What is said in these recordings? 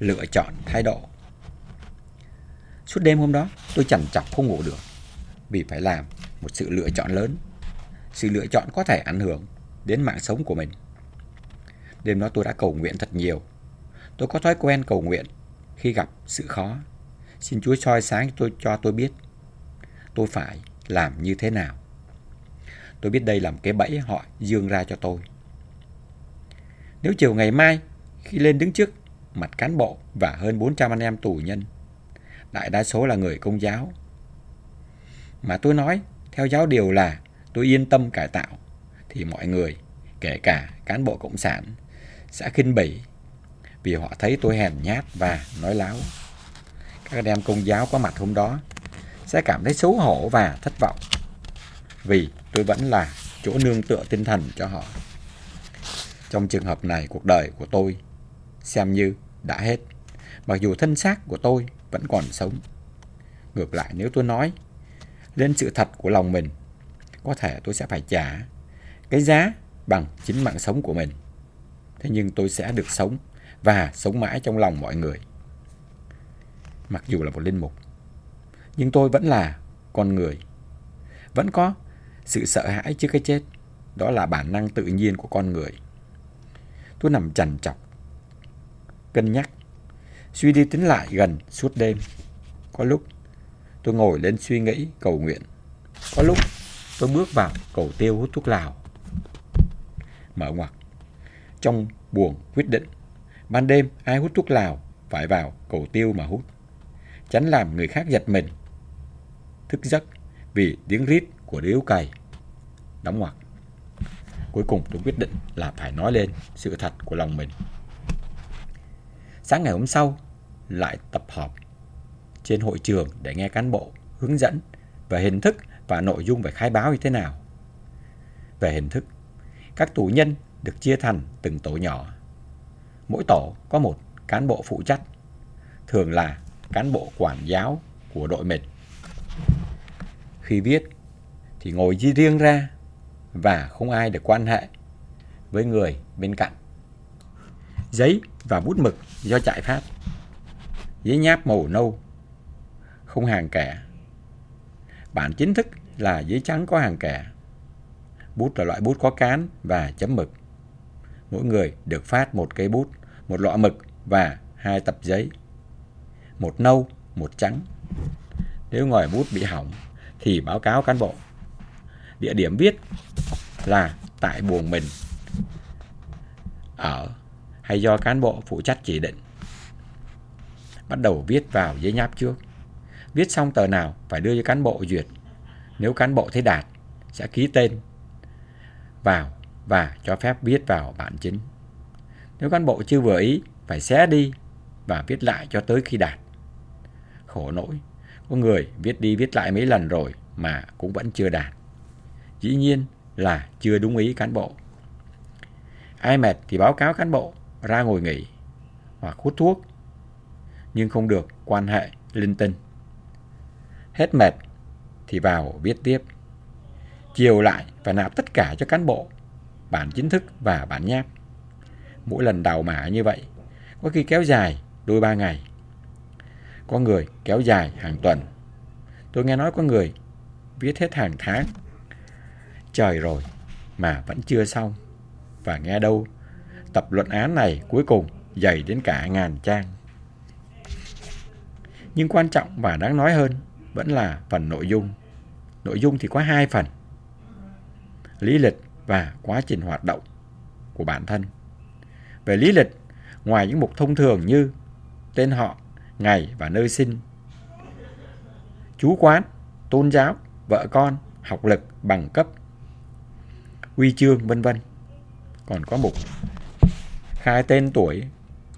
lựa chọn thái độ. Suốt đêm hôm đó, tôi chẳng chọc không ngủ được vì phải làm một sự lựa chọn lớn. Sự lựa chọn có thể ảnh hưởng đến mạng sống của mình. Đêm đó tôi đã cầu nguyện thật nhiều. Tôi có thói quen cầu nguyện khi gặp sự khó. Xin Chúa soi sáng tôi cho tôi biết tôi phải làm như thế nào. Tôi biết đây là một cái bẫy họ dương ra cho tôi. Nếu chiều ngày mai, khi lên đứng trước mặt cán bộ và hơn 400 anh em tù nhân, đại đa số là người công giáo, mà tôi nói theo giáo điều là tôi yên tâm cải tạo, thì mọi người, kể cả cán bộ cộng sản, sẽ khinh bỉ vì họ thấy tôi hèn nhát và nói láo. Các anh em công giáo có mặt hôm đó sẽ cảm thấy xấu hổ và thất vọng vì tôi vẫn là chỗ nương tựa tinh thần cho họ. Trong trường hợp này, cuộc đời của tôi xem như đã hết, mặc dù thân xác của tôi vẫn còn sống. Ngược lại nếu tôi nói lên sự thật của lòng mình, có thể tôi sẽ phải trả cái giá bằng chính mạng sống của mình. Thế nhưng tôi sẽ được sống và sống mãi trong lòng mọi người. Mặc dù là một linh mục, nhưng tôi vẫn là con người. Vẫn có sự sợ hãi trước cái chết. Đó là bản năng tự nhiên của con người. Tôi nằm chằn chọc, cân nhắc, suy đi tính lại gần suốt đêm. Có lúc tôi ngồi lên suy nghĩ cầu nguyện. Có lúc tôi bước vào cầu tiêu hút thuốc lào. Mở ngoặc. Trong buồng quyết định, ban đêm ai hút thuốc lào phải vào cầu tiêu mà hút. Tránh làm người khác giật mình. Thức giấc vì tiếng rít của điếu cày. Đóng ngoặc. Cuối cùng tôi quyết định là phải nói lên sự thật của lòng mình. Sáng ngày hôm sau, lại tập họp trên hội trường để nghe cán bộ hướng dẫn về hình thức và nội dung về khai báo như thế nào. Về hình thức, các tù nhân được chia thành từng tổ nhỏ. Mỗi tổ có một cán bộ phụ trách, thường là cán bộ quản giáo của đội mình. Khi viết thì ngồi riêng ra và không ai được quan hệ với người bên cạnh. Giấy và bút mực do trại phát. Giấy nháp màu nâu, không hàng kẻ. Bản chính thức là giấy trắng có hàng kẻ. Bút là loại bút có cán và chấm mực. Mỗi người được phát một cây bút, một lọ mực và hai tập giấy. Một nâu, một trắng. Nếu ngòi bút bị hỏng thì báo cáo cán bộ. Địa điểm viết là tại buồng mình ở hay do cán bộ phụ trách chỉ định. Bắt đầu viết vào giấy nháp trước. Viết xong tờ nào phải đưa cho cán bộ duyệt. Nếu cán bộ thấy đạt, sẽ ký tên vào và cho phép viết vào bản chính. Nếu cán bộ chưa vừa ý, phải xé đi và viết lại cho tới khi đạt. Khổ nỗi, có người viết đi viết lại mấy lần rồi mà cũng vẫn chưa đạt. Dĩ nhiên là chưa đúng ý cán bộ. Ai mệt thì báo cáo cán bộ ra ngồi nghỉ hoặc hút thuốc nhưng không được quan hệ linh tinh. Hết mệt thì vào viết tiếp. Chiều lại phải nạp tất cả cho cán bộ, bản chính thức và bản nháp. Mỗi lần đào mã như vậy, có khi kéo dài đôi ba ngày. Có người kéo dài hàng tuần. Tôi nghe nói có người viết hết hàng tháng. Trời rồi mà vẫn chưa xong. Và nghe đâu, tập luận án này cuối cùng dày đến cả ngàn trang. Nhưng quan trọng và đáng nói hơn vẫn là phần nội dung. Nội dung thì có hai phần. Lý lịch và quá trình hoạt động của bản thân. Về lý lịch, ngoài những mục thông thường như tên họ, ngày và nơi sinh, chú quán, tôn giáo, vợ con, học lực, bằng cấp, huy chương vân vân. Còn có mục khai tên tuổi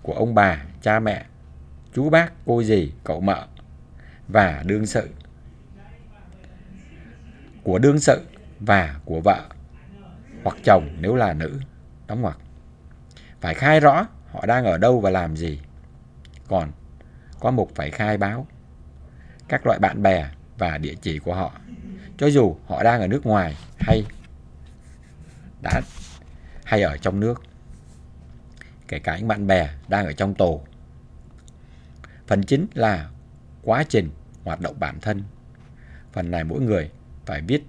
của ông bà, cha mẹ, chú bác, cô dì, cậu mợ và đương sự. Của đương sự và của vợ hoặc chồng nếu là nữ, đóng ngoặc. Phải khai rõ họ đang ở đâu và làm gì. Còn có mục phải khai báo các loại bạn bè và địa chỉ của họ, cho dù họ đang ở nước ngoài hay đã hay ở trong nước. Kể cả những bạn bè đang ở trong tù. Phần chính là quá trình hoạt động bản thân. Phần này mỗi người phải viết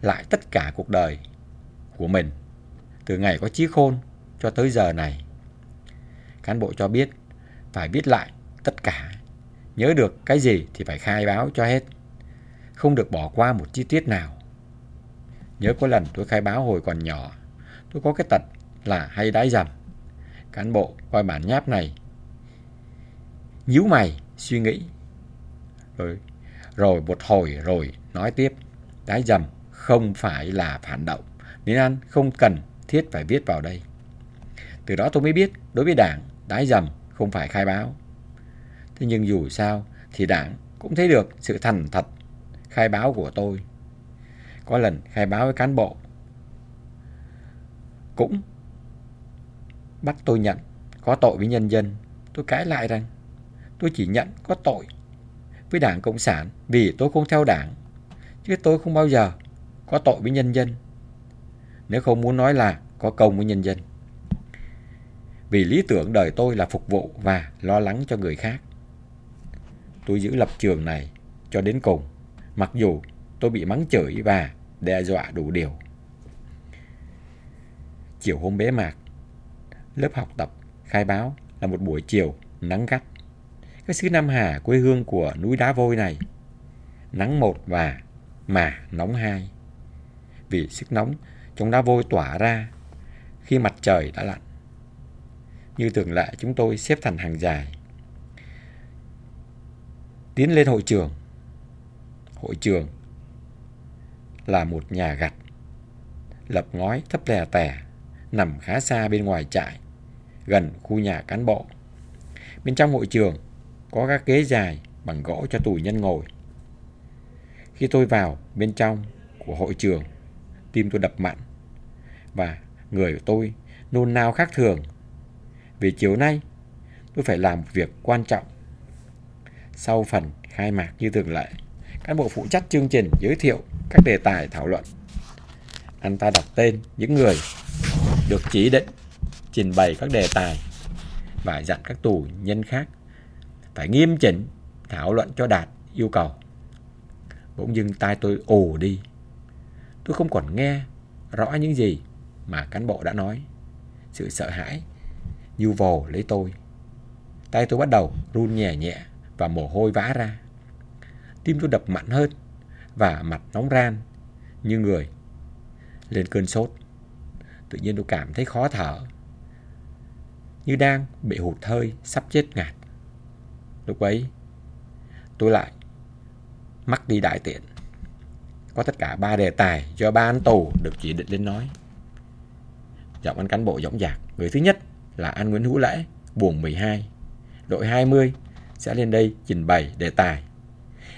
lại tất cả cuộc đời của mình từ ngày có trí khôn cho tới giờ này. Cán bộ cho biết phải viết lại tất cả. Nhớ được cái gì thì phải khai báo cho hết. Không được bỏ qua một chi tiết nào. Nhớ có lần tôi khai báo hồi còn nhỏ, tôi có cái tật là hay đái dầm. Cán bộ coi bản nháp này. Nhíu mày, suy nghĩ. Rồi rồi một hồi rồi nói tiếp. Đái dầm không phải là phản động. Nên anh không cần thiết phải viết vào đây. Từ đó tôi mới biết đối với đảng đái dầm không phải khai báo. Thế nhưng dù sao thì đảng cũng thấy được sự thành thật khai báo của tôi. Có lần khai báo với cán bộ. Cũng bắt tôi nhận có tội với nhân dân tôi cãi lại rằng tôi chỉ nhận có tội với Đảng Cộng sản vì tôi không theo Đảng, chứ tôi không bao giờ có tội với nhân dân. Nếu không muốn nói là có công với nhân dân. Vì lý tưởng đời tôi là phục vụ và lo lắng cho người khác. Tôi giữ lập trường này cho đến cùng, mặc dù tôi bị mắng chửi và đe dọa đủ điều. Chiều hôm bế mạc, lớp học tập, khai báo là một buổi chiều nắng gắt cái xứ Nam Hà quê hương của núi đá vôi này. Nắng một và mà nóng hai. Vì sức nóng trong đá vôi tỏa ra khi mặt trời đã lặn. Như thường lệ, chúng tôi xếp thành hàng dài. Tiến lên hội trường. Hội trường là một nhà gạch, lập ngói thấp lè tè nằm khá xa bên ngoài trại gần khu nhà cán bộ. Bên trong hội trường có các ghế dài bằng gỗ cho tù nhân ngồi. Khi tôi vào bên trong của hội trường, tim tôi đập mạnh và người của tôi nôn nao khác thường. Vì chiều nay tôi phải làm một việc quan trọng. Sau phần khai mạc như thường lệ, cán bộ phụ trách chương trình giới thiệu các đề tài thảo luận. Anh ta đặt tên những người được chỉ định, trình bày các đề tài và dặn các tù nhân khác phải nghiêm chỉnh, thảo luận cho đạt yêu cầu. Bỗng dưng tai tôi ồ đi. Tôi không còn nghe rõ những gì mà cán bộ đã nói. Sự sợ hãi như vồ lấy tôi. Tay tôi bắt đầu run nhẹ nhẹ và mồ hôi vã ra. Tim tôi đập mạnh hơn và mặt nóng ran như người lên cơn sốt. Tự nhiên tôi cảm thấy khó thở như đang bị hụt hơi sắp chết ngạt. Lúc ấy tôi lại mắc đi đại tiện. Có tất cả ba đề tài do ba anh tù được chỉ định lên nói. Giọng anh cán bộ dõng dạc. Người thứ nhất là anh Nguyễn Hữu Lễ, buồng 12. Đội 20 sẽ lên đây trình bày đề tài.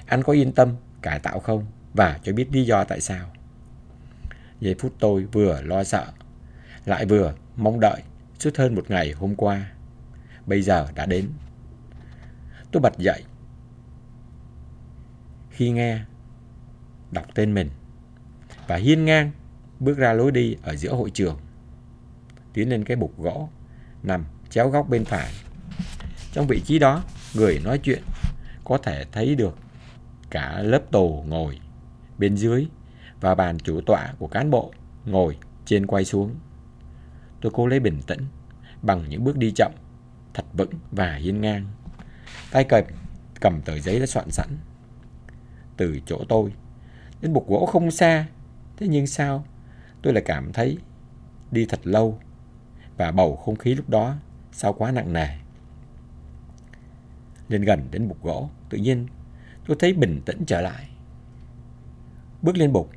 Anh có yên tâm cải tạo không? Và cho biết lý do tại sao. Giây phút tôi vừa lo sợ, lại vừa mong đợi suốt hơn một ngày hôm qua. Bây giờ đã đến. Tôi bật dậy. Khi nghe đọc tên mình và hiên ngang bước ra lối đi ở giữa hội trường. Tiến lên cái bục gỗ nằm chéo góc bên phải. Trong vị trí đó, người nói chuyện có thể thấy được cả lớp tù ngồi bên dưới và bàn chủ tọa của cán bộ ngồi trên quay xuống. Tôi cố lấy bình tĩnh bằng những bước đi chậm, thật vững và hiên ngang. Tay cầm, cầm tờ giấy đã soạn sẵn. Từ chỗ tôi đến bục gỗ không xa. Thế nhưng sao tôi lại cảm thấy đi thật lâu và bầu không khí lúc đó sao quá nặng nề. Lên gần đến bục gỗ, tự nhiên tôi thấy bình tĩnh trở lại. Bước lên bục,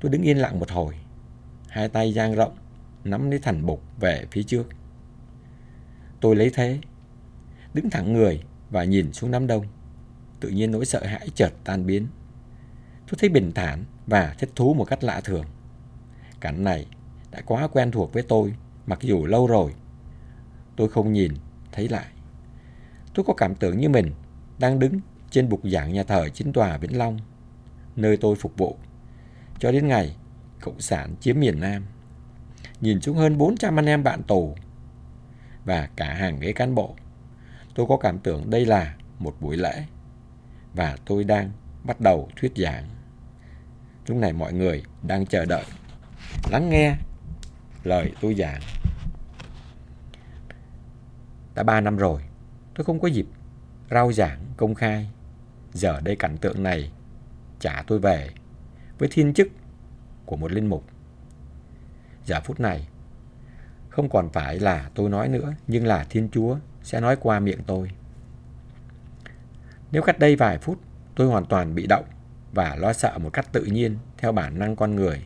tôi đứng yên lặng một hồi, hai tay dang rộng, nắm lấy thành bục về phía trước. Tôi lấy thế đứng thẳng người và nhìn xuống đám đông. Tự nhiên nỗi sợ hãi chợt tan biến. Tôi thấy bình thản và thích thú một cách lạ thường. Cảnh này đã quá quen thuộc với tôi, mặc dù lâu rồi. Tôi không nhìn, thấy lại. Tôi có cảm tưởng như mình đang đứng trên bục giảng nhà thờ chính tòa Vĩnh Long, nơi tôi phục vụ, cho đến ngày Cộng sản chiếm miền Nam. Nhìn xuống hơn 400 anh em bạn tù và cả hàng ghế cán bộ Tôi có cảm tưởng đây là một buổi lễ và tôi đang bắt đầu thuyết giảng. Lúc này mọi người đang chờ đợi, lắng nghe lời tôi giảng. Đã ba năm rồi, tôi không có dịp rao giảng công khai. Giờ đây cảnh tượng này trả tôi về với thiên chức của một linh mục. Giờ phút này, không còn phải là tôi nói nữa, nhưng là Thiên Chúa sẽ nói qua miệng tôi. Nếu cách đây vài phút, tôi hoàn toàn bị động và lo sợ một cách tự nhiên theo bản năng con người,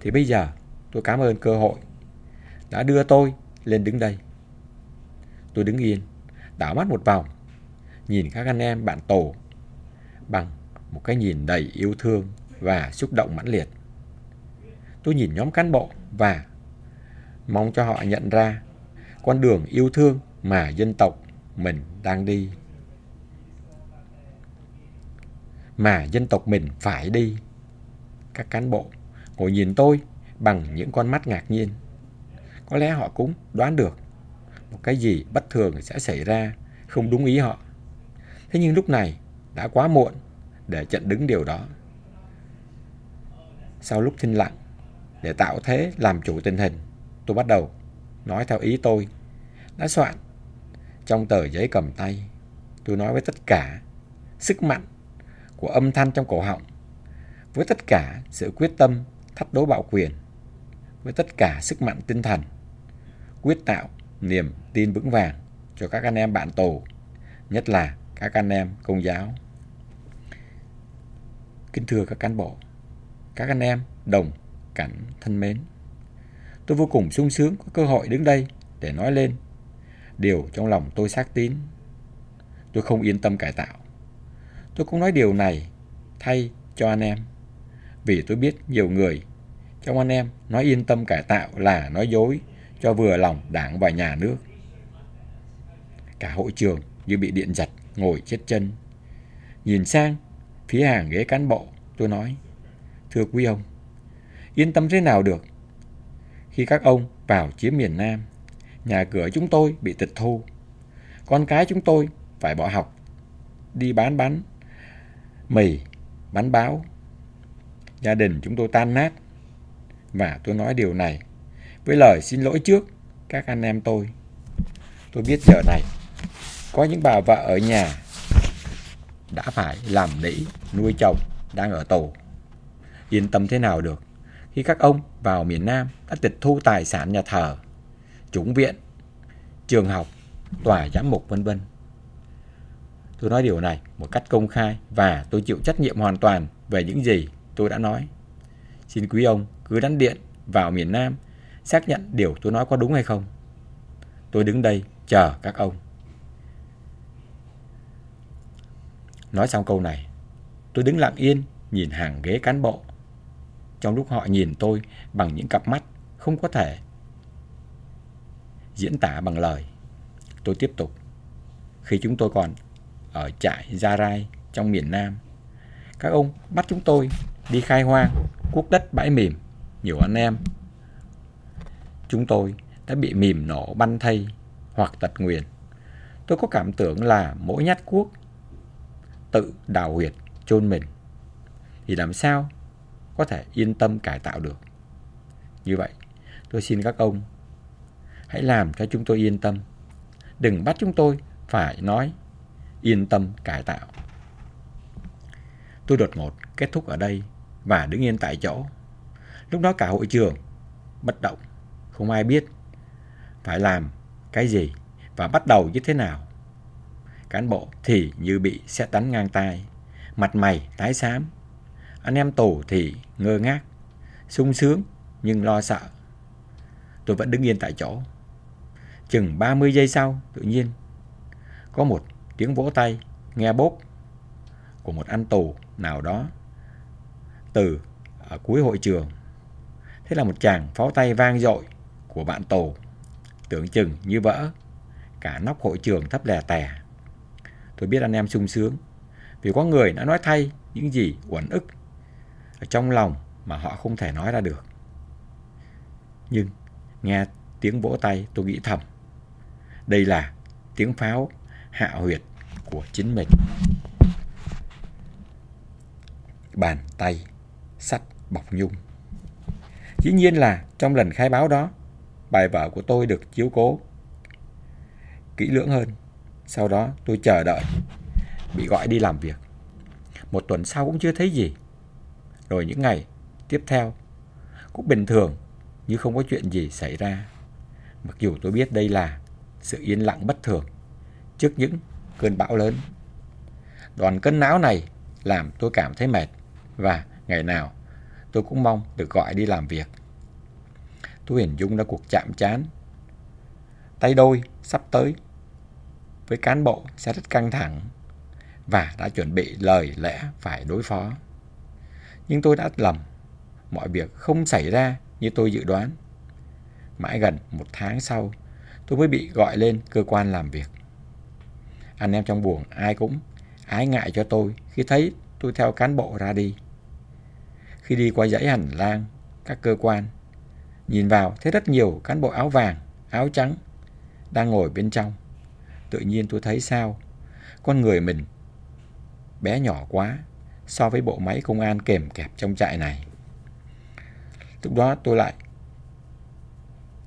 thì bây giờ tôi cảm ơn cơ hội đã đưa tôi lên đứng đây. Tôi đứng yên, đảo mắt một vòng, nhìn các anh em bạn tổ bằng một cái nhìn đầy yêu thương và xúc động mãnh liệt. Tôi nhìn nhóm cán bộ và mong cho họ nhận ra con đường yêu thương mà dân tộc mình đang đi. Mà dân tộc mình phải đi. Các cán bộ ngồi nhìn tôi bằng những con mắt ngạc nhiên. Có lẽ họ cũng đoán được một cái gì bất thường sẽ xảy ra, không đúng ý họ. Thế nhưng lúc này đã quá muộn để chặn đứng điều đó. Sau lúc thinh lặng, để tạo thế làm chủ tình hình, tôi bắt đầu nói theo ý tôi đã soạn trong tờ giấy cầm tay. Tôi nói với tất cả sức mạnh của âm thanh trong cổ họng, với tất cả sự quyết tâm thách đố bạo quyền, với tất cả sức mạnh tinh thần, quyết tạo niềm tin vững vàng cho các anh em bạn tù, nhất là các anh em công giáo. Kính thưa các cán bộ, các anh em đồng cảnh thân mến. Tôi vô cùng sung sướng có cơ hội đứng đây để nói lên điều trong lòng tôi xác tín. Tôi không yên tâm cải tạo. Tôi cũng nói điều này thay cho anh em. Vì tôi biết nhiều người trong anh em nói yên tâm cải tạo là nói dối cho vừa lòng đảng và nhà nước. Cả hội trường như bị điện giật, ngồi chết chân. Nhìn sang phía hàng ghế cán bộ, tôi nói, thưa quý ông, yên tâm thế nào được? Khi các ông vào chiếm miền Nam, nhà cửa chúng tôi bị tịch thu. Con cái chúng tôi phải bỏ học, đi bán bánh, mì, bánh báo. Gia đình chúng tôi tan nát. Và tôi nói điều này với lời xin lỗi trước các anh em tôi. Tôi biết giờ này có những bà vợ ở nhà đã phải làm nỉ nuôi chồng đang ở tù. Yên tâm thế nào được khi các ông vào miền Nam đã tịch thu tài sản nhà thờ, chủng viện, trường học, tòa giám mục vân vân. Tôi nói điều này một cách công khai và tôi chịu trách nhiệm hoàn toàn về những gì tôi đã nói. Xin quý ông cứ đánh điện vào miền Nam xác nhận điều tôi nói có đúng hay không. Tôi đứng đây chờ các ông. Nói xong câu này, tôi đứng lặng yên nhìn hàng ghế cán bộ. Trong lúc họ nhìn tôi bằng những cặp mắt không có thể diễn tả bằng lời. Tôi tiếp tục. Khi chúng tôi còn ở trại Gia Rai trong miền Nam, các ông bắt chúng tôi đi khai hoang, cuốc đất bãi mìm. Nhiều anh em chúng tôi đã bị mìm nổ banh thây hoặc tật nguyền. Tôi có cảm tưởng là mỗi nhát cuốc tự đào huyệt chôn mình thì làm sao có thể yên tâm cải tạo được. Như vậy, tôi xin các ông hãy làm cho chúng tôi yên tâm. Đừng bắt chúng tôi phải nói yên tâm cải tạo. Tôi đột ngột kết thúc ở đây và đứng yên tại chỗ. Lúc đó cả hội trường bất động không ai biết phải làm cái gì và bắt đầu như thế nào. Cán bộ thì như bị xét đánh ngang tai, mặt mày tái xám. Anh em tù thì ngơ ngác, sung sướng nhưng lo sợ. Tôi vẫn đứng yên tại chỗ. Chừng 30 giây sau, tự nhiên, có một tiếng vỗ tay nghe bốp của một anh tù nào đó từ ở cuối hội trường. Thế là một chàng pháo tay vang dội của bạn tù tưởng chừng như vỡ cả nóc hội trường thấp lè tè tôi biết anh em sung sướng vì có người đã nói thay những gì uẩn ức ở trong lòng mà họ không thể nói ra được nhưng nghe tiếng vỗ tay tôi nghĩ thầm đây là tiếng pháo hạ huyệt của chính mình. Bàn tay sắt bọc nhung. Dĩ nhiên là trong lần khai báo đó, bài vở của tôi được chiếu cố kỹ lưỡng hơn. Sau đó tôi chờ đợi, bị gọi đi làm việc. Một tuần sau cũng chưa thấy gì. Rồi những ngày tiếp theo, cũng bình thường, như không có chuyện gì xảy ra. Mặc dù tôi biết đây là sự yên lặng bất thường trước những cơn bão lớn. Đoàn cân não này làm tôi cảm thấy mệt và ngày nào tôi cũng mong được gọi đi làm việc. Tôi hình dung ra cuộc chạm chán. Tay đôi sắp tới với cán bộ sẽ rất căng thẳng và đã chuẩn bị lời lẽ phải đối phó. Nhưng tôi đã lầm. Mọi việc không xảy ra như tôi dự đoán. Mãi gần một tháng sau, tôi mới bị gọi lên cơ quan làm việc. Anh em trong buồng ai cũng ái ngại cho tôi khi thấy tôi theo cán bộ ra đi. Khi đi qua dãy hành lang, các cơ quan, nhìn vào thấy rất nhiều cán bộ áo vàng, áo trắng đang ngồi bên trong. Tự nhiên tôi thấy sao? Con người mình bé nhỏ quá so với bộ máy công an kềm kẹp trong trại này. Lúc đó tôi lại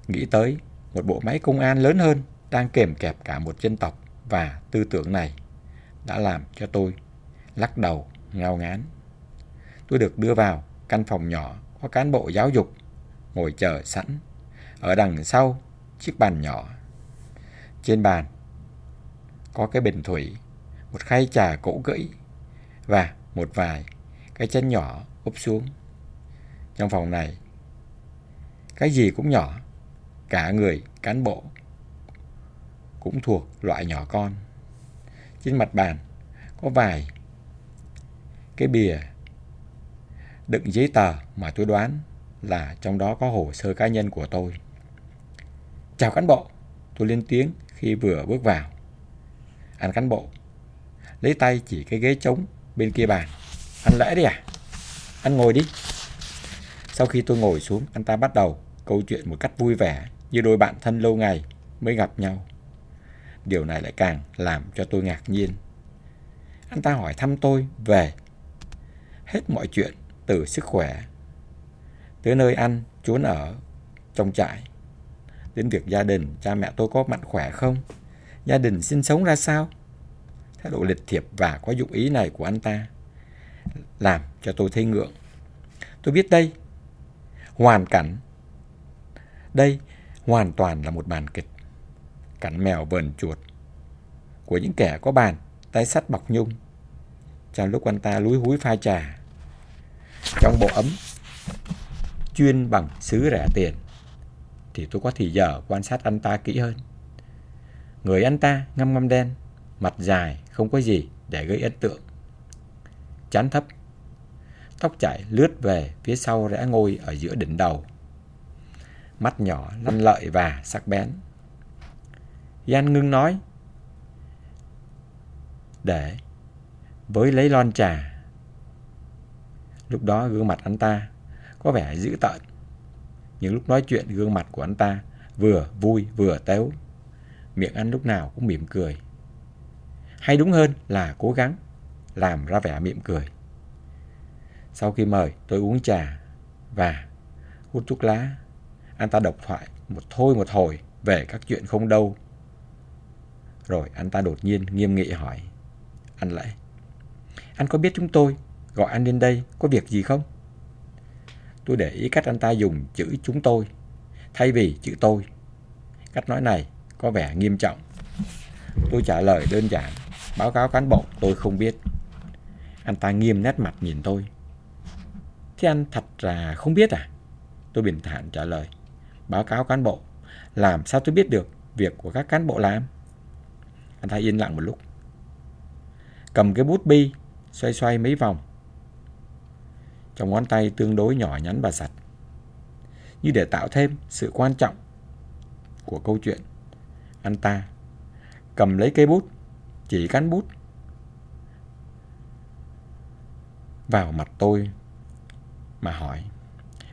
nghĩ tới một bộ máy công an lớn hơn đang kềm kẹp cả một dân tộc và tư tưởng này đã làm cho tôi lắc đầu ngao ngán. Tôi được đưa vào căn phòng nhỏ có cán bộ giáo dục ngồi chờ sẵn ở đằng sau chiếc bàn nhỏ. Trên bàn có cái bình thủy, một khay trà cũ kỹ và một vài cái chân nhỏ úp xuống. Trong phòng này, cái gì cũng nhỏ, cả người cán bộ cũng thuộc loại nhỏ con. Trên mặt bàn có vài cái bìa đựng giấy tờ mà tôi đoán là trong đó có hồ sơ cá nhân của tôi. Chào cán bộ, tôi lên tiếng khi vừa bước vào. Anh cán bộ, lấy tay chỉ cái ghế trống bên kia bàn. ăn lẽ đi à? ăn ngồi đi. Sau khi tôi ngồi xuống, anh ta bắt đầu câu chuyện một cách vui vẻ như đôi bạn thân lâu ngày mới gặp nhau. Điều này lại càng làm cho tôi ngạc nhiên. Anh ta hỏi thăm tôi về hết mọi chuyện từ sức khỏe tới nơi ăn, trốn ở trong trại đến việc gia đình, cha mẹ tôi có mạnh khỏe không? Gia đình sinh sống ra sao? Thái độ lịch thiệp và có dụng ý này của anh ta làm cho tôi thấy ngượng. Tôi biết đây, hoàn cảnh, đây hoàn toàn là một màn kịch. Cảnh mèo vờn chuột của những kẻ có bàn, tay sắt bọc nhung. Trong lúc anh ta lúi húi pha trà, trong bộ ấm chuyên bằng sứ rẻ tiền, thì tôi có thì giờ quan sát anh ta kỹ hơn. Người anh ta ngăm ngăm đen, mặt dài, không có gì để gây ấn tượng. Chán thấp, tóc chảy lướt về phía sau rẽ ngôi ở giữa đỉnh đầu. Mắt nhỏ lăn lợi và sắc bén. Gian ngưng nói, để với lấy lon trà. Lúc đó gương mặt anh ta có vẻ dữ tợn. Nhưng lúc nói chuyện gương mặt của anh ta vừa vui vừa tếu miệng anh lúc nào cũng mỉm cười. Hay đúng hơn là cố gắng làm ra vẻ mỉm cười. Sau khi mời tôi uống trà và hút thuốc lá, anh ta độc thoại một thôi một hồi về các chuyện không đâu. Rồi anh ta đột nhiên nghiêm nghị hỏi. Anh lại, anh có biết chúng tôi gọi anh lên đây có việc gì không? Tôi để ý cách anh ta dùng chữ chúng tôi thay vì chữ tôi. Cách nói này có vẻ nghiêm trọng. Tôi trả lời đơn giản, báo cáo cán bộ tôi không biết. Anh ta nghiêm nét mặt nhìn tôi. Thế anh thật là không biết à? Tôi bình thản trả lời. Báo cáo cán bộ, làm sao tôi biết được việc của các cán bộ làm? Anh ta yên lặng một lúc. Cầm cái bút bi, xoay xoay mấy vòng. Trong ngón tay tương đối nhỏ nhắn và sạch. Như để tạo thêm sự quan trọng của câu chuyện anh ta cầm lấy cây bút, chỉ cán bút vào mặt tôi mà hỏi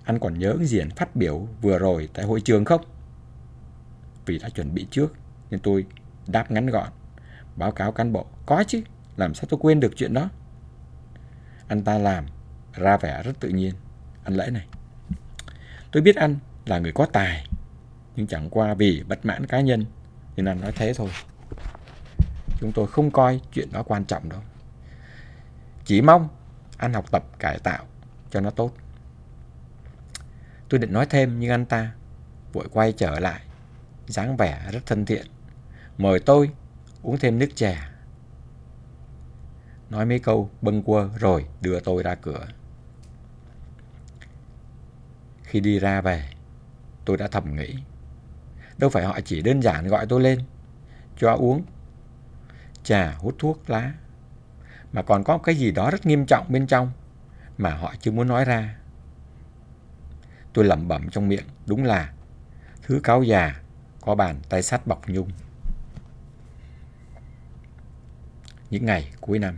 anh còn nhớ cái phát biểu vừa rồi tại hội trường không? Vì đã chuẩn bị trước nên tôi đáp ngắn gọn. báo cáo cán bộ. Có chứ, làm sao tôi quên được chuyện đó. Anh ta làm ra vẻ rất tự nhiên. Anh Lễ này. Tôi biết anh là người có tài, nhưng chẳng qua vì bất mãn cá nhân nên anh nói thế thôi. Chúng tôi không coi chuyện đó quan trọng đâu. Chỉ mong anh học tập cải tạo cho nó tốt. Tôi định nói thêm nhưng anh ta vội quay trở lại, dáng vẻ rất thân thiện. Mời tôi uống thêm nước trà. Nói mấy câu bâng quơ rồi đưa tôi ra cửa. Khi đi ra về, tôi đã thầm nghĩ. Đâu phải họ chỉ đơn giản gọi tôi lên, cho uống trà hút thuốc lá, mà còn có cái gì đó rất nghiêm trọng bên trong mà họ chưa muốn nói ra. Tôi lẩm bẩm trong miệng, đúng là thứ cáo già có bàn tay sắt bọc nhung. Những ngày cuối năm.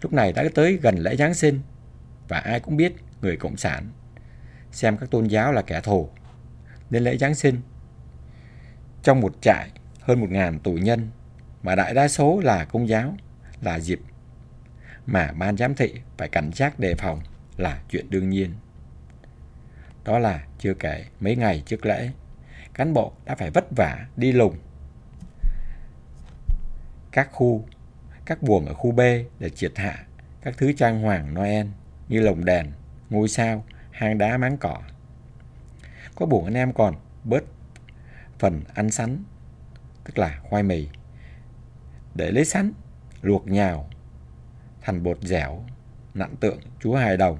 Lúc này đã tới gần lễ Giáng sinh và ai cũng biết người Cộng sản xem các tôn giáo là kẻ thù. Nên lễ Giáng sinh trong một trại hơn một ngàn tù nhân mà đại đa số là công giáo là dịp mà ban giám thị phải cảnh giác đề phòng là chuyện đương nhiên. Đó là chưa kể mấy ngày trước lễ, cán bộ đã phải vất vả đi lùng các khu, các buồng ở khu B để triệt hạ các thứ trang hoàng Noel như lồng đèn, ngôi sao, hang đá máng cỏ. Có buồng anh em còn bớt phần ăn sắn, tức là khoai mì, để lấy sắn, luộc nhào, thành bột dẻo, nặn tượng chúa hài đồng,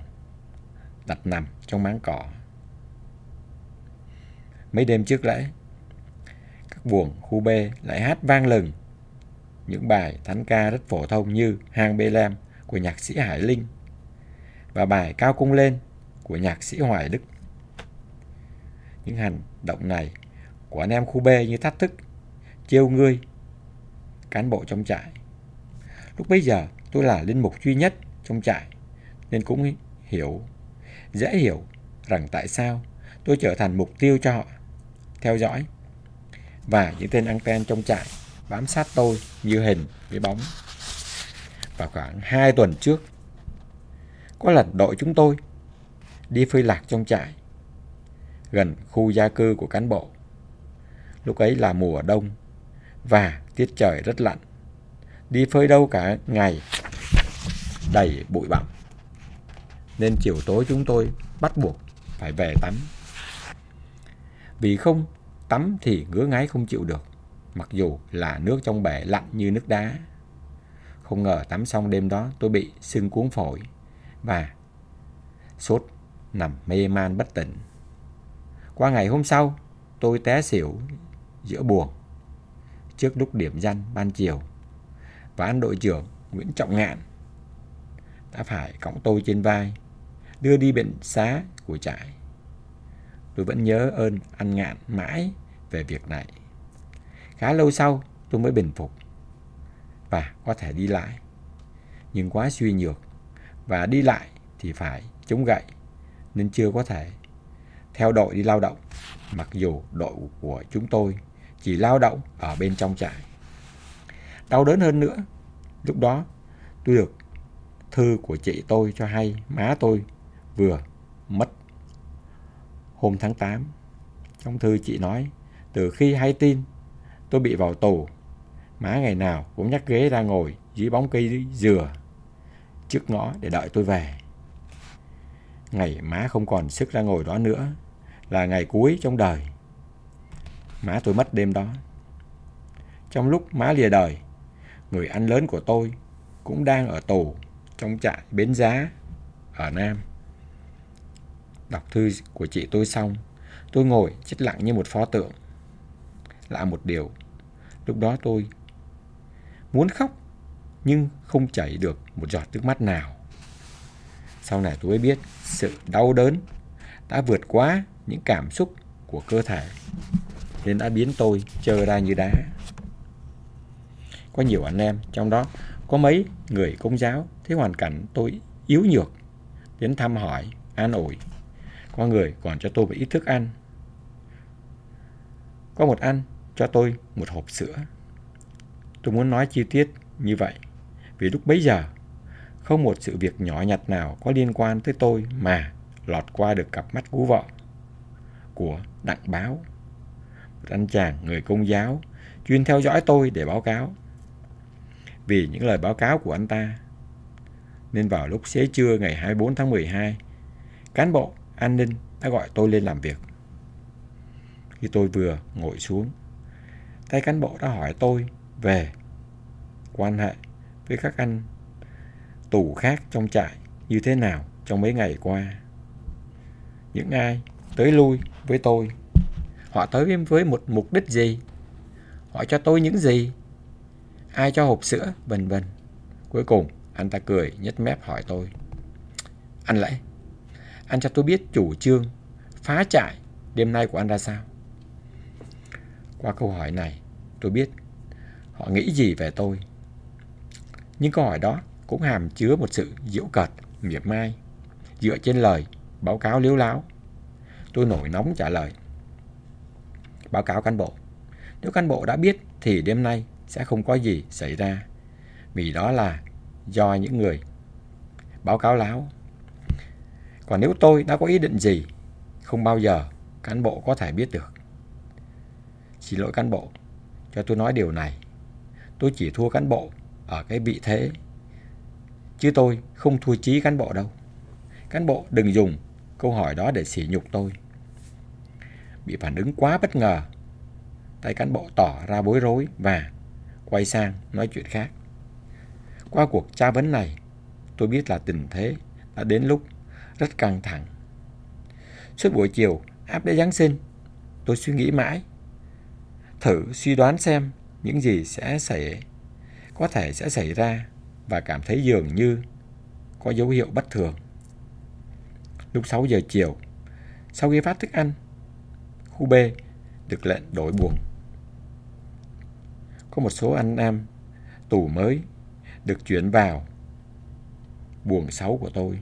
đặt nằm trong máng cỏ. Mấy đêm trước lễ, các buồng khu B lại hát vang lừng những bài thánh ca rất phổ thông như Hang Bê Lam của nhạc sĩ Hải Linh và bài Cao Cung Lên của nhạc sĩ Hoài Đức. Những hành động này của anh em khu B như thách thức, trêu ngươi, cán bộ trong trại. Lúc bấy giờ tôi là linh mục duy nhất trong trại nên cũng hiểu, dễ hiểu rằng tại sao tôi trở thành mục tiêu cho họ theo dõi và những tên anten trong trại bám sát tôi như hình với bóng. Vào khoảng 2 tuần trước, có lần đội chúng tôi đi phơi lạc trong trại gần khu gia cư của cán bộ. Lúc ấy là mùa đông và tiết trời rất lạnh. Đi phơi đâu cả ngày đầy bụi bặm. Nên chiều tối chúng tôi bắt buộc phải về tắm. Vì không tắm thì ngứa ngáy không chịu được mặc dù là nước trong bể lạnh như nước đá. Không ngờ tắm xong đêm đó tôi bị sưng cuốn phổi và sốt nằm mê man bất tỉnh. Qua ngày hôm sau, tôi té xỉu giữa buồng trước lúc điểm danh ban chiều và anh đội trưởng Nguyễn Trọng Ngạn đã phải cõng tôi trên vai, đưa đi bệnh xá của trại. Tôi vẫn nhớ ơn anh Ngạn mãi về việc này. Khá lâu sau, tôi mới bình phục và có thể đi lại. Nhưng quá suy nhược và đi lại thì phải chống gậy, nên chưa có thể theo đội đi lao động, mặc dù đội của chúng tôi chỉ lao động ở bên trong trại. Đau đớn hơn nữa, lúc đó tôi được thư của chị tôi cho hay má tôi vừa mất hôm tháng 8. Trong thư chị nói, từ khi hay tin Tôi bị vào tù. Má ngày nào cũng nhắc ghế ra ngồi dưới bóng cây dừa trước ngõ để đợi tôi về. Ngày má không còn sức ra ngồi đó nữa là ngày cuối trong đời. Má tôi mất đêm đó. Trong lúc má lìa đời, người anh lớn của tôi cũng đang ở tù trong trại Bến Giá ở Nam. Đọc thư của chị tôi xong, tôi ngồi chết lặng như một pho tượng. Lạ một điều, Lúc đó tôi muốn khóc nhưng không chảy được một giọt nước mắt nào. Sau này tôi mới biết sự đau đớn đã vượt quá những cảm xúc của cơ thể nên đã biến tôi trơ ra như đá. Có nhiều anh em, trong đó có mấy người công giáo thấy hoàn cảnh tôi yếu nhược đến thăm hỏi, an ủi. Có người còn cho tôi một ít thức ăn. Có một anh cho tôi một hộp sữa. Tôi muốn nói chi tiết như vậy vì lúc bấy giờ không một sự việc nhỏ nhặt nào có liên quan tới tôi mà lọt qua được cặp mắt cú vợ của Đặng Báo. Một anh chàng người công giáo chuyên theo dõi tôi để báo cáo. Vì những lời báo cáo của anh ta, nên vào lúc xế trưa ngày 24 tháng 12, cán bộ an ninh đã gọi tôi lên làm việc. Khi tôi vừa ngồi xuống, tay cán bộ đã hỏi tôi về quan hệ với các anh tù khác trong trại như thế nào trong mấy ngày qua. Những ai tới lui với tôi, họ tới với một mục đích gì? Họ cho tôi những gì? Ai cho hộp sữa, vân vân. Cuối cùng, anh ta cười nhếch mép hỏi tôi. Anh Lễ, anh cho tôi biết chủ trương phá trại đêm nay của anh ra sao? Qua câu hỏi này, tôi biết họ nghĩ gì về tôi. Nhưng câu hỏi đó cũng hàm chứa một sự diễu cợt, mỉa mai, dựa trên lời báo cáo liếu láo. Tôi nổi nóng trả lời. Báo cáo cán bộ. Nếu cán bộ đã biết thì đêm nay sẽ không có gì xảy ra. Vì đó là do những người báo cáo láo. Còn nếu tôi đã có ý định gì, không bao giờ cán bộ có thể biết được. Xin lỗi cán bộ, cho tôi nói điều này. Tôi chỉ thua cán bộ ở cái vị thế. Chứ tôi không thua trí cán bộ đâu. Cán bộ đừng dùng câu hỏi đó để sỉ nhục tôi. Bị phản ứng quá bất ngờ. Tay cán bộ tỏ ra bối rối và quay sang nói chuyện khác. Qua cuộc tra vấn này, tôi biết là tình thế đã đến lúc rất căng thẳng. Suốt buổi chiều áp đế Giáng sinh, tôi suy nghĩ mãi. Thử suy đoán xem những gì sẽ xảy có thể sẽ xảy ra và cảm thấy dường như có dấu hiệu bất thường. Lúc 6 giờ chiều, sau khi phát thức ăn, khu B được lệnh đổi buồng. Có một số anh em tù mới được chuyển vào buồng 6 của tôi,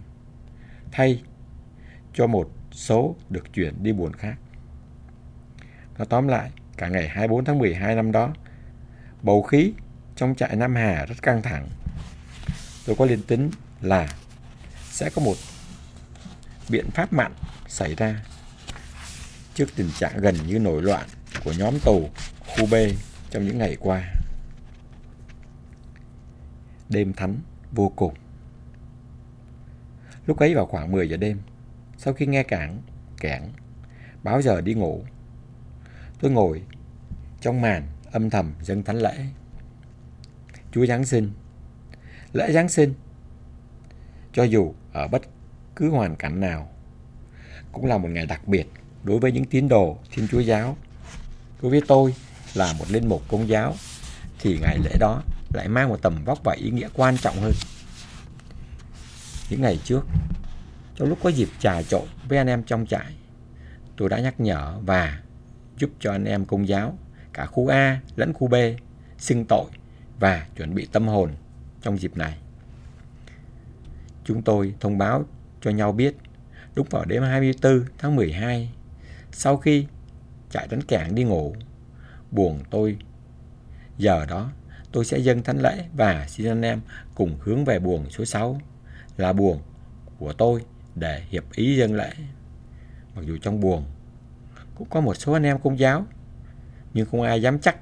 thay cho một số được chuyển đi buồng khác. Nói tóm lại, cả ngày 24 tháng 12 năm đó, bầu khí trong trại Nam Hà rất căng thẳng. Tôi có liên tính là sẽ có một biện pháp mặn xảy ra trước tình trạng gần như nổi loạn của nhóm tù khu B trong những ngày qua. Đêm thánh vô cùng. Lúc ấy vào khoảng 10 giờ đêm, sau khi nghe cảng, cảng, báo giờ đi ngủ, tôi ngồi trong màn âm thầm dân thánh lễ. Chúa Giáng sinh. Lễ Giáng sinh, cho dù ở bất cứ hoàn cảnh nào, cũng là một ngày đặc biệt đối với những tín đồ Thiên Chúa Giáo. Đối với tôi là một linh mục công giáo, thì ngày lễ đó lại mang một tầm vóc và ý nghĩa quan trọng hơn. Những ngày trước, trong lúc có dịp trà trộn với anh em trong trại, tôi đã nhắc nhở và giúp cho anh em công giáo, cả khu A lẫn khu B, xưng tội và chuẩn bị tâm hồn trong dịp này. Chúng tôi thông báo cho nhau biết đúng vào đêm 24 tháng 12 sau khi chạy đánh cảng đi ngủ, buồn tôi giờ đó, tôi sẽ dâng thánh lễ và xin anh em cùng hướng về buồn số 6 là buồn của tôi để hiệp ý dâng lễ. Mặc dù trong buồn cũng có một số anh em công giáo, nhưng không ai dám chắc,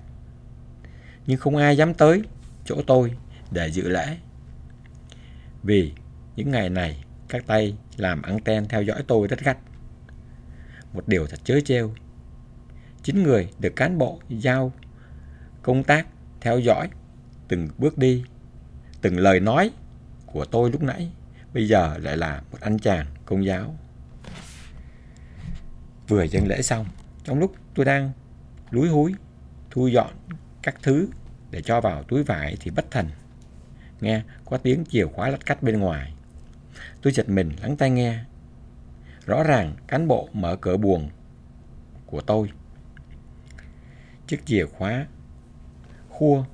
nhưng không ai dám tới chỗ tôi để dự lễ. Vì những ngày này, các tay làm anten theo dõi tôi rất gắt. Một điều thật chớ trêu. Chính người được cán bộ giao công tác theo dõi từng bước đi, từng lời nói của tôi lúc nãy, bây giờ lại là một anh chàng công giáo. Vừa dân lễ xong, trong lúc tôi đang lúi húi, thu dọn các thứ để cho vào túi vải thì bất thần. Nghe có tiếng chìa khóa lách cách bên ngoài. Tôi giật mình lắng tai nghe. Rõ ràng cán bộ mở cửa buồng của tôi. Chiếc chìa khóa khua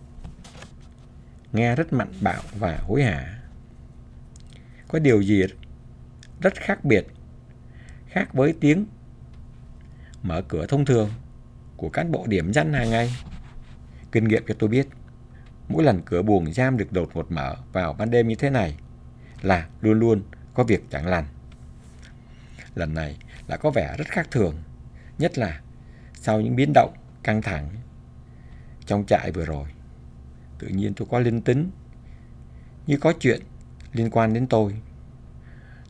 nghe rất mạnh bạo và hối hả. Có điều gì rất khác biệt, khác với tiếng mở cửa thông thường của cán bộ điểm danh hàng ngày. Kinh nghiệm cho tôi biết, mỗi lần cửa buồng giam được đột ngột mở vào ban đêm như thế này là luôn luôn có việc chẳng lành. Lần này là có vẻ rất khác thường, nhất là sau những biến động căng thẳng trong trại vừa rồi. Tự nhiên tôi có linh tính như có chuyện liên quan đến tôi.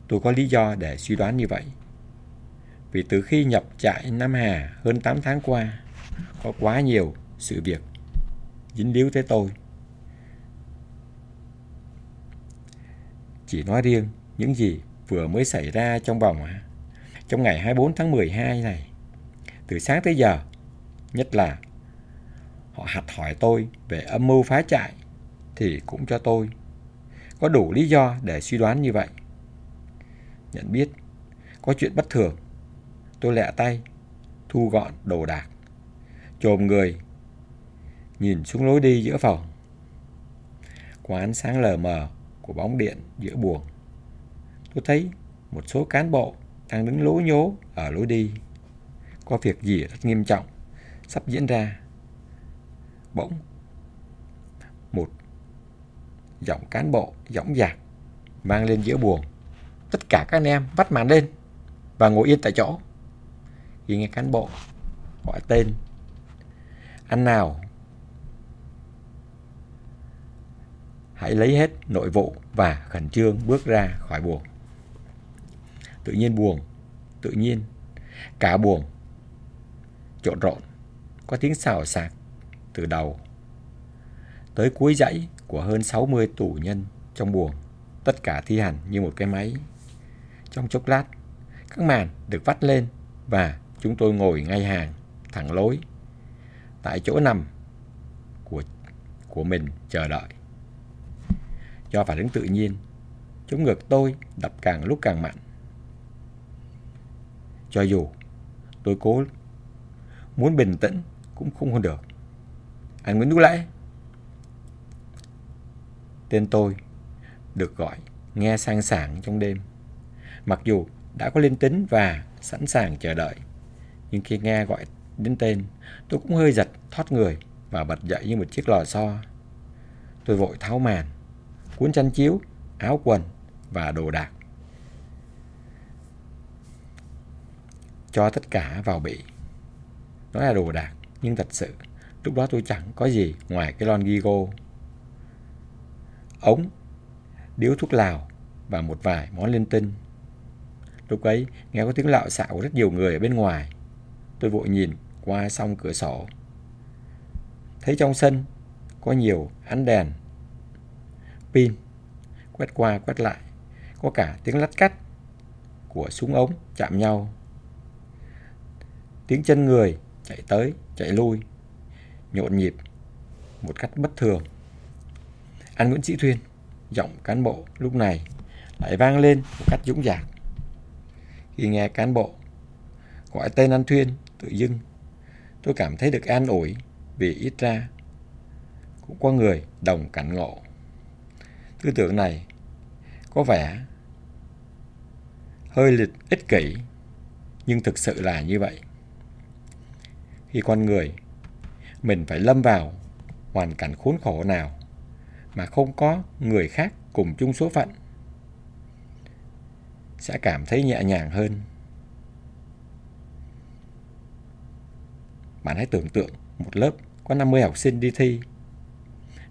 Tôi có lý do để suy đoán như vậy. Vì từ khi nhập trại Nam Hà hơn 8 tháng qua, có quá nhiều sự việc dính líu tới tôi. Chỉ nói riêng những gì vừa mới xảy ra trong vòng trong ngày 24 tháng 12 này. Từ sáng tới giờ, nhất là họ hạch hỏi tôi về âm mưu phá trại thì cũng cho tôi có đủ lý do để suy đoán như vậy. Nhận biết có chuyện bất thường, tôi lẹ tay thu gọn đồ đạc, chồm người nhìn xuống lối đi giữa phòng. Qua ánh sáng lờ mờ của bóng điện giữa buồng, tôi thấy một số cán bộ đang đứng lố nhố ở lối đi. Có việc gì rất nghiêm trọng sắp diễn ra. Bỗng, một giọng cán bộ giọng dạc vang lên giữa buồng. Tất cả các anh em vắt màn lên và ngồi yên tại chỗ. Khi nghe cán bộ gọi tên, anh nào hãy lấy hết nội vụ và khẩn trương bước ra khỏi buồng. Tự nhiên buồn, tự nhiên, cả buồn, trộn rộn, có tiếng xào xạc từ đầu tới cuối dãy của hơn 60 tù nhân trong buồng, tất cả thi hành như một cái máy. Trong chốc lát, các màn được vắt lên và chúng tôi ngồi ngay hàng, thẳng lối, tại chỗ nằm của của mình chờ đợi. Do phản ứng tự nhiên, chống ngực tôi đập càng lúc càng mạnh. Cho dù tôi cố muốn bình tĩnh cũng không được. Anh Nguyễn Tú Lễ. Tên tôi được gọi nghe sang sảng trong đêm. Mặc dù đã có linh tính và sẵn sàng chờ đợi, nhưng khi nghe gọi đến tên, tôi cũng hơi giật thoát người và bật dậy như một chiếc lò xo. Tôi vội tháo màn, cuốn chăn chiếu, áo quần và đồ đạc. Cho tất cả vào bị. Nó là đồ đạc, nhưng thật sự lúc đó tôi chẳng có gì ngoài cái lon ghi gô. Ống, điếu thuốc lào và một vài món linh tinh. Lúc ấy nghe có tiếng lạo xạo của rất nhiều người ở bên ngoài. Tôi vội nhìn qua song cửa sổ. Thấy trong sân có nhiều ánh đèn, pin, quét qua quét lại. Có cả tiếng lắt cắt của súng ống chạm nhau. Tiếng chân người chạy tới, chạy lui, nhộn nhịp một cách bất thường. Anh Nguyễn Sĩ Thuyên, giọng cán bộ lúc này lại vang lên một cách dũng dạc. Khi nghe cán bộ gọi tên anh Thuyên tự dưng, tôi cảm thấy được an ủi vì ít ra cũng có người đồng cảnh ngộ. Tư tưởng này có vẻ hơi lịch ích kỷ, nhưng thực sự là như vậy khi con người. Mình phải lâm vào hoàn cảnh khốn khổ nào mà không có người khác cùng chung số phận. Sẽ cảm thấy nhẹ nhàng hơn. Bạn hãy tưởng tượng một lớp có 50 học sinh đi thi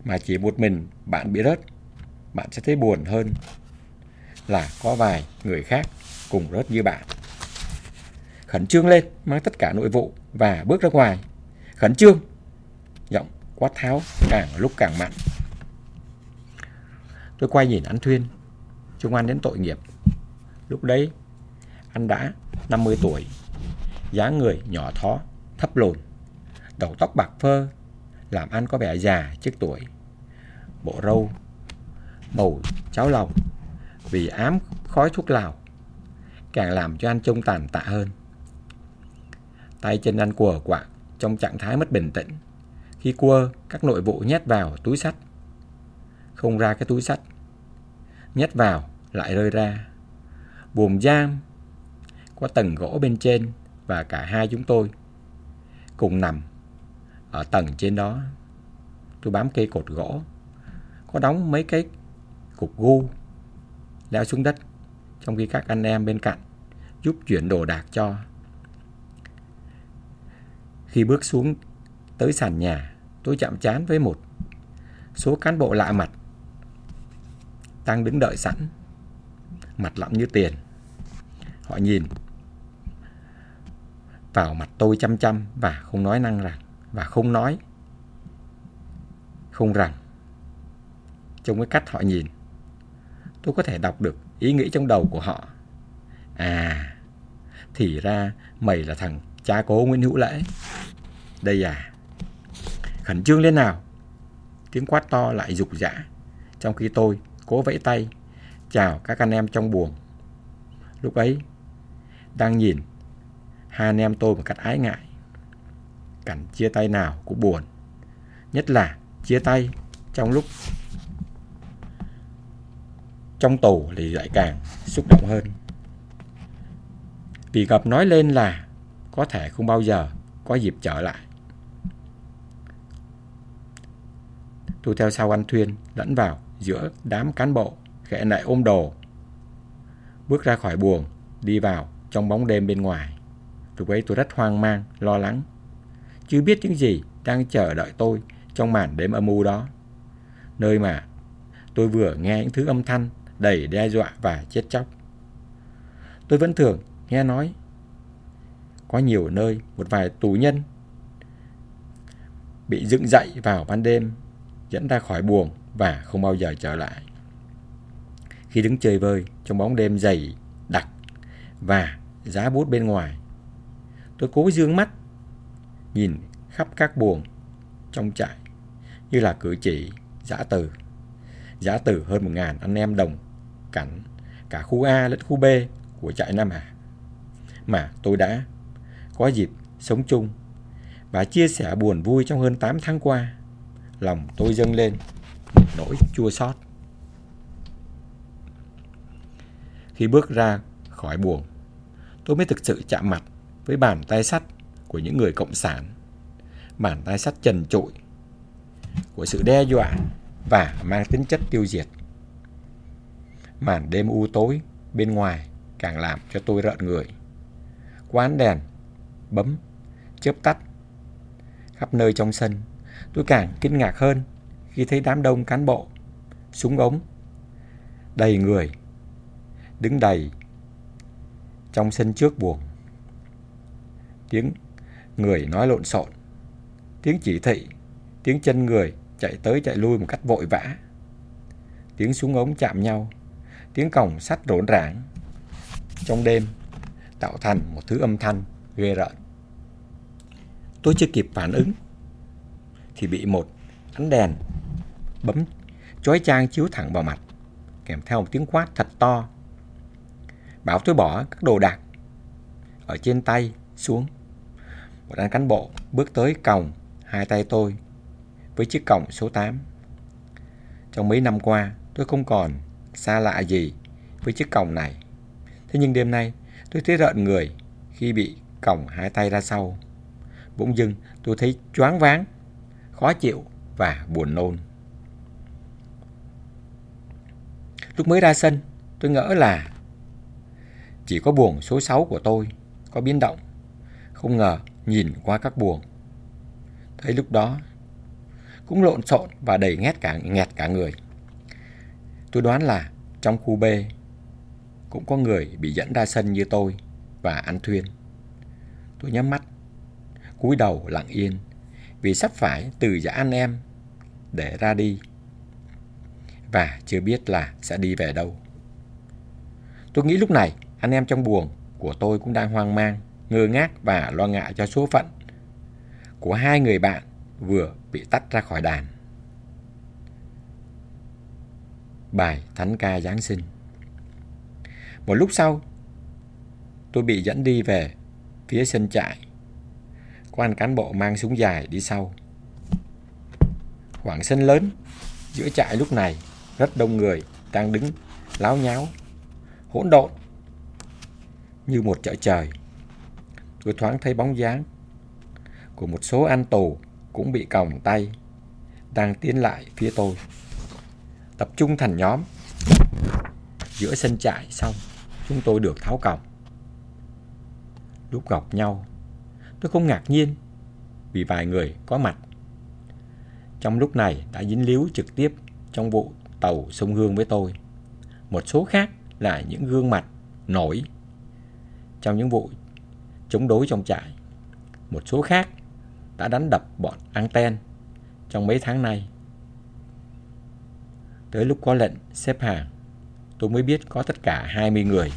mà chỉ một mình bạn bị rớt, bạn sẽ thấy buồn hơn là có vài người khác cùng rớt như bạn khẩn trương lên, mang tất cả nội vụ và bước ra ngoài. Khẩn trương. Giọng quát tháo càng lúc càng mạnh tôi quay nhìn anh thuyên, trung an đến tội nghiệp. Lúc đấy, anh đã 50 tuổi, dáng người nhỏ thó, thấp lùn, đầu tóc bạc phơ, làm anh có vẻ già trước tuổi. Bộ râu, màu cháo lòng, vì ám khói thuốc lào, càng làm cho anh trông tàn tạ hơn. Tay chân anh ở quạng trong trạng thái mất bình tĩnh. Khi cua các nội vụ nhét vào túi sắt. Không ra cái túi sắt. Nhét vào, lại rơi ra. Buồng giam, có tầng gỗ bên trên và cả hai chúng tôi cùng nằm ở tầng trên đó. tôi bám cây cột gỗ, có đóng mấy cái cục gu, leo xuống đất, trong khi các anh em bên cạnh giúp chuyển đồ đạc cho. Khi bước xuống tới sàn nhà, tôi chạm chán với một số cán bộ lạ mặt đang đứng đợi sẵn, mặt lặng như tiền. Họ nhìn vào mặt tôi chăm chăm và không nói năng rằng và không nói không rằng. Trong cái cách họ nhìn tôi có thể đọc được ý nghĩ trong đầu của họ. À thì ra mày là thằng cha cố Nguyễn Hữu Lễ đây à khẩn trương lên nào tiếng quát to lại rục rã, trong khi tôi cố vẫy tay, chào các anh em trong buồng lúc ấy, đang nhìn, hai anh em tôi một cách ái ngại. Cảnh chia tay nào cũng buồn. Nhất là chia tay trong lúc trong tù thì lại càng xúc động hơn. Vì gặp nói lên là có thể không bao giờ có dịp trở lại. Tôi theo sau anh Thuyên lẫn vào giữa đám cán bộ, khẽ lại ôm đồ. Bước ra khỏi buồng, đi vào trong bóng đêm bên ngoài. Lúc ấy tôi rất hoang mang, lo lắng. Chưa biết những gì đang chờ đợi tôi trong màn đêm âm u đó. Nơi mà tôi vừa nghe những thứ âm thanh đầy đe dọa và chết chóc. Tôi vẫn thường nghe nói có nhiều nơi một vài tù nhân bị dựng dậy vào ban đêm dẫn ra khỏi buồng và không bao giờ trở lại. Khi đứng chơi vơi trong bóng đêm dày đặc và giá bút bên ngoài Tôi cố dương mắt, nhìn khắp các buồng trong trại như là cử chỉ giã từ. Giã từ hơn một ngàn anh em đồng cảnh cả khu A lẫn khu B của trại Nam Hà. Mà tôi đã có dịp sống chung và chia sẻ buồn vui trong hơn 8 tháng qua. Lòng tôi dâng lên một nỗi chua xót. Khi bước ra khỏi buồng, tôi mới thực sự chạm mặt với bàn tay sắt của những người cộng sản, bàn tay sắt trần trụi của sự đe dọa và mang tính chất tiêu diệt. Màn đêm u tối bên ngoài càng làm cho tôi rợn người. Quán đèn, bấm, chớp tắt. Khắp nơi trong sân, tôi càng kinh ngạc hơn khi thấy đám đông cán bộ, súng ống, đầy người, đứng đầy trong sân trước buồng. Tiếng người nói lộn xộn, tiếng chỉ thị, tiếng chân người chạy tới chạy lui một cách vội vã, tiếng súng ống chạm nhau, tiếng còng sắt rộn ràng. Trong đêm tạo thành một thứ âm thanh ghê rợn. Tôi chưa kịp phản ứng thì bị một ánh đèn bấm chói chang chiếu thẳng vào mặt kèm theo một tiếng quát thật to bảo tôi bỏ các đồ đạc ở trên tay xuống một anh cán bộ bước tới còng hai tay tôi với chiếc còng số 8. Trong mấy năm qua, tôi không còn xa lạ gì với chiếc còng này. Thế nhưng đêm nay, tôi thấy rợn người khi bị còng hai tay ra sau. Bỗng dưng, tôi thấy choáng váng, khó chịu và buồn nôn. Lúc mới ra sân, tôi ngỡ là chỉ có buồng số 6 của tôi có biến động. Không ngờ nhìn qua các buồng. Thấy lúc đó cũng lộn xộn và đầy nghét cả nghẹt cả người. Tôi đoán là trong khu B cũng có người bị dẫn ra sân như tôi và ăn thuyên. Tôi nhắm mắt, cúi đầu lặng yên vì sắp phải từ giã anh em để ra đi và chưa biết là sẽ đi về đâu. Tôi nghĩ lúc này anh em trong buồng của tôi cũng đang hoang mang ngơ ngác và lo ngại cho số phận của hai người bạn vừa bị tách ra khỏi đàn. Bài Thánh ca Giáng sinh Một lúc sau, tôi bị dẫn đi về phía sân trại. Quan cán bộ mang súng dài đi sau. Khoảng sân lớn, giữa trại lúc này rất đông người đang đứng láo nháo, hỗn độn như một chợ trời tôi thoáng thấy bóng dáng của một số anh tù cũng bị còng tay đang tiến lại phía tôi. Tập trung thành nhóm. Giữa sân trại xong, chúng tôi được tháo còng. Lúc gặp nhau, tôi không ngạc nhiên vì vài người có mặt. Trong lúc này đã dính líu trực tiếp trong vụ tàu sông Hương với tôi. Một số khác là những gương mặt nổi trong những vụ chống đối trong trại. Một số khác đã đánh đập bọn anten trong mấy tháng nay. Tới lúc có lệnh xếp hàng, tôi mới biết có tất cả 20 người.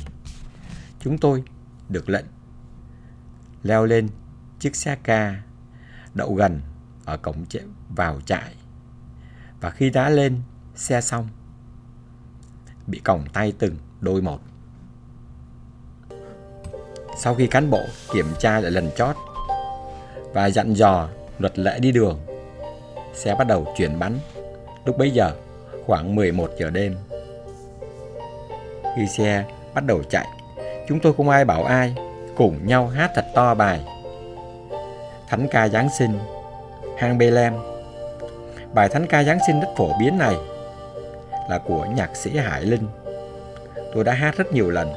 Chúng tôi được lệnh leo lên chiếc xe ca đậu gần ở cổng vào trại. Và khi đã lên xe xong, bị còng tay từng đôi một. Sau khi cán bộ kiểm tra lại lần chót và dặn dò luật lệ đi đường, xe bắt đầu chuyển bánh. Lúc bấy giờ khoảng 11 giờ đêm. Khi xe bắt đầu chạy, chúng tôi không ai bảo ai, cùng nhau hát thật to bài. Thánh ca Giáng sinh, hang Belem. Bài thánh ca Giáng sinh rất phổ biến này là của nhạc sĩ Hải Linh. Tôi đã hát rất nhiều lần.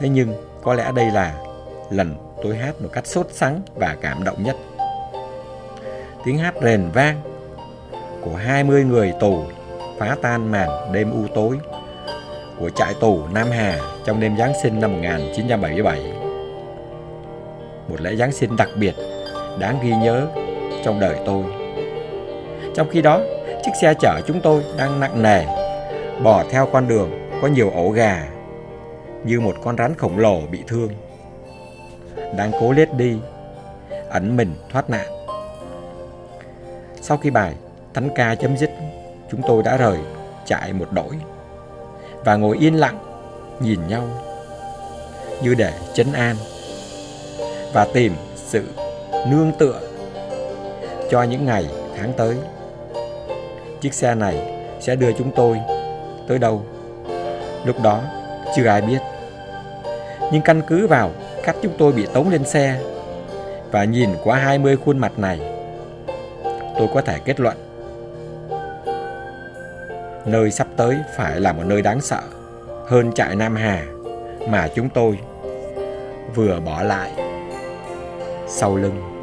Thế nhưng có lẽ đây là lần tôi hát một cách sốt sắng và cảm động nhất. Tiếng hát rền vang của 20 người tù phá tan màn đêm u tối của trại tù Nam Hà trong đêm Giáng sinh năm 1977. Một lễ Giáng sinh đặc biệt, đáng ghi nhớ trong đời tôi. Trong khi đó, chiếc xe chở chúng tôi đang nặng nề, bỏ theo con đường có nhiều ổ gà, như một con rắn khổng lồ bị thương. Đang cố lết đi, ẩn mình thoát nạn. Sau khi bài thánh ca chấm dứt, chúng tôi đã rời chạy một đổi và ngồi yên lặng nhìn nhau như để chấn an và tìm sự nương tựa cho những ngày tháng tới. Chiếc xe này sẽ đưa chúng tôi tới đâu? Lúc đó chưa ai biết. Nhưng căn cứ vào cách chúng tôi bị tống lên xe và nhìn qua 20 khuôn mặt này, tôi có thể kết luận nơi sắp tới phải là một nơi đáng sợ hơn trại Nam Hà mà chúng tôi vừa bỏ lại sau lưng.